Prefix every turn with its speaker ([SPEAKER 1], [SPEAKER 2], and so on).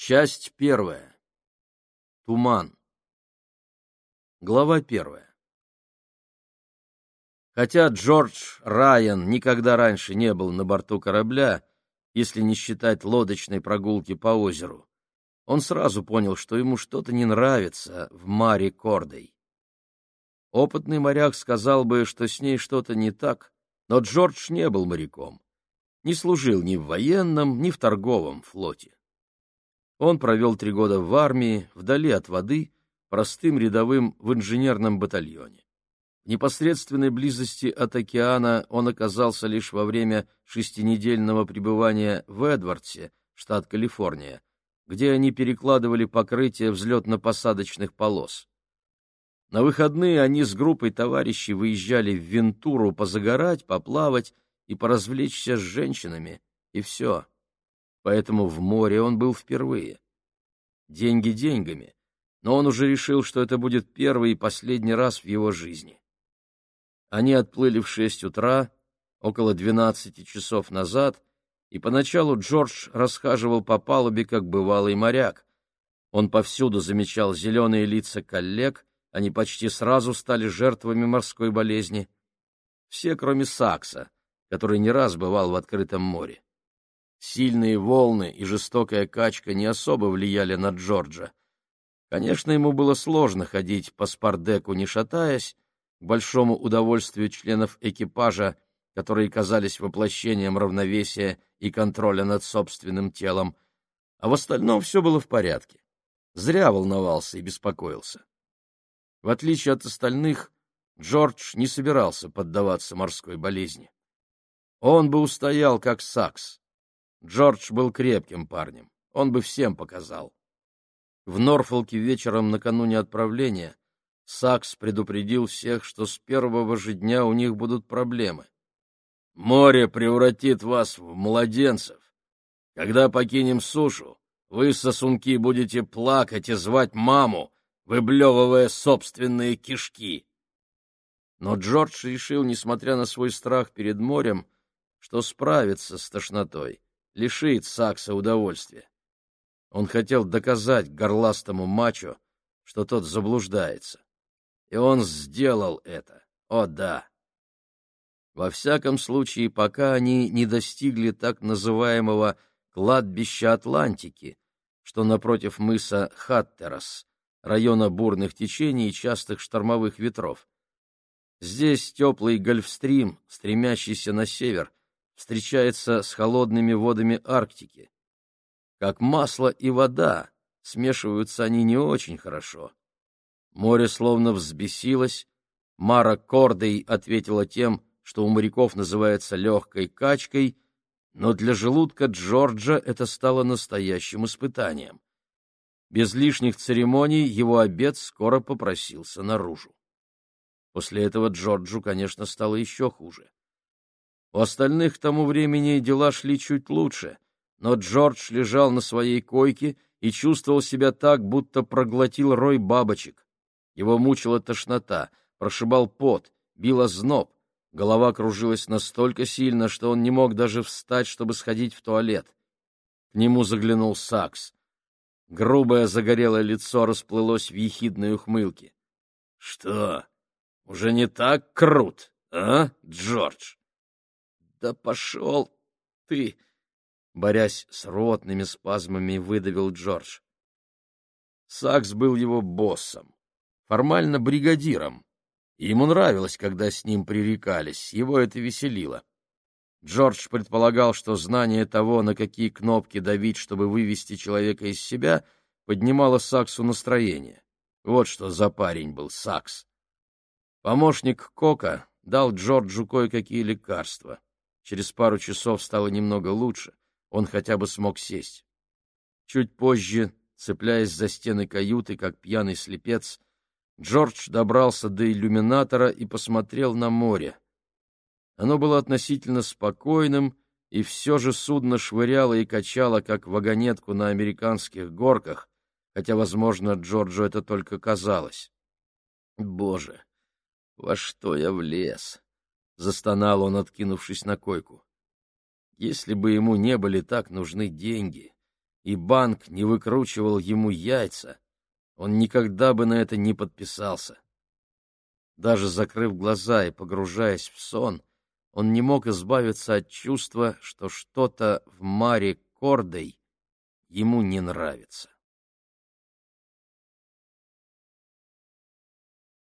[SPEAKER 1] Часть первая. Туман. Глава первая. Хотя Джордж Райан никогда раньше не был на борту корабля, если не считать лодочной прогулки по озеру, он сразу понял, что ему что-то не нравится в Маре Кордой. Опытный моряк сказал бы, что с ней что-то не так, но Джордж не был моряком, не служил ни в военном, ни в торговом флоте. Он провел три года в армии, вдали от воды, простым рядовым в инженерном батальоне. В непосредственной близости от океана он оказался лишь во время шестинедельного пребывания в Эдвардсе, штат Калифорния, где они перекладывали покрытие взлетно-посадочных полос. На выходные они с группой товарищей выезжали в Вентуру позагорать, поплавать и поразвлечься с женщинами, и все поэтому в море он был впервые. Деньги деньгами, но он уже решил, что это будет первый и последний раз в его жизни. Они отплыли в шесть утра, около двенадцати часов назад, и поначалу Джордж расхаживал по палубе, как бывалый моряк. Он повсюду замечал зеленые лица коллег, они почти сразу стали жертвами морской болезни. Все, кроме Сакса, который не раз бывал в открытом море. Сильные волны и жестокая качка не особо влияли на Джорджа. Конечно, ему было сложно ходить по спардеку, не шатаясь, к большому удовольствию членов экипажа, которые казались воплощением равновесия и контроля над собственным телом, а в остальном все было в порядке. Зря волновался и беспокоился. В отличие от остальных, Джордж не собирался поддаваться морской болезни. Он бы устоял, как сакс, Джордж был крепким парнем, он бы всем показал. В Норфолке вечером накануне отправления Сакс предупредил всех, что с первого же дня у них будут проблемы. «Море превратит вас в младенцев. Когда покинем сушу, вы, сосунки, будете плакать и звать маму, выблевывая собственные кишки». Но Джордж решил, несмотря на свой страх перед морем, что справится с тошнотой лишит Сакса удовольствия. Он хотел доказать горластому мачо, что тот заблуждается. И он сделал это. О, да! Во всяком случае, пока они не достигли так называемого кладбища Атлантики, что напротив мыса Хаттерас, района бурных течений и частых штормовых ветров. Здесь теплый гольфстрим, стремящийся на север, встречается с холодными водами Арктики. Как масло и вода, смешиваются они не очень хорошо. Море словно взбесилось, Мара Кордей ответила тем, что у моряков называется легкой качкой, но для желудка Джорджа это стало настоящим испытанием. Без лишних церемоний его обед скоро попросился наружу. После этого Джорджу, конечно, стало еще хуже. У остальных к тому времени дела шли чуть лучше, но Джордж лежал на своей койке и чувствовал себя так, будто проглотил рой бабочек. Его мучила тошнота, прошибал пот, бил зноб, голова кружилась настолько сильно, что он не мог даже встать, чтобы сходить в туалет. К нему заглянул Сакс. Грубое загорелое лицо расплылось в ехидной ухмылке. — Что, уже не так крут, а, Джордж? Да пошел ты! Борясь с ротными спазмами, выдавил Джордж. Сакс был его боссом, формально бригадиром. И ему нравилось, когда с ним пререкались, его это веселило. Джордж предполагал, что знание того, на какие кнопки давить, чтобы вывести человека из себя, поднимало Саксу настроение. Вот что за парень был Сакс. Помощник Кока дал Джорджу кое-какие лекарства. Через пару часов стало немного лучше, он хотя бы смог сесть. Чуть позже, цепляясь за стены каюты, как пьяный слепец, Джордж добрался до иллюминатора и посмотрел на море. Оно было относительно спокойным, и все же судно швыряло и качало, как вагонетку на американских горках, хотя, возможно, Джорджу это только казалось. Боже, во что я влез! Застонал он, откинувшись на койку. Если бы ему не были так нужны деньги, и банк не выкручивал ему яйца, он никогда бы на это не подписался. Даже закрыв глаза и погружаясь в сон, он не мог избавиться от чувства, что что-то в Маре Кордой ему не нравится.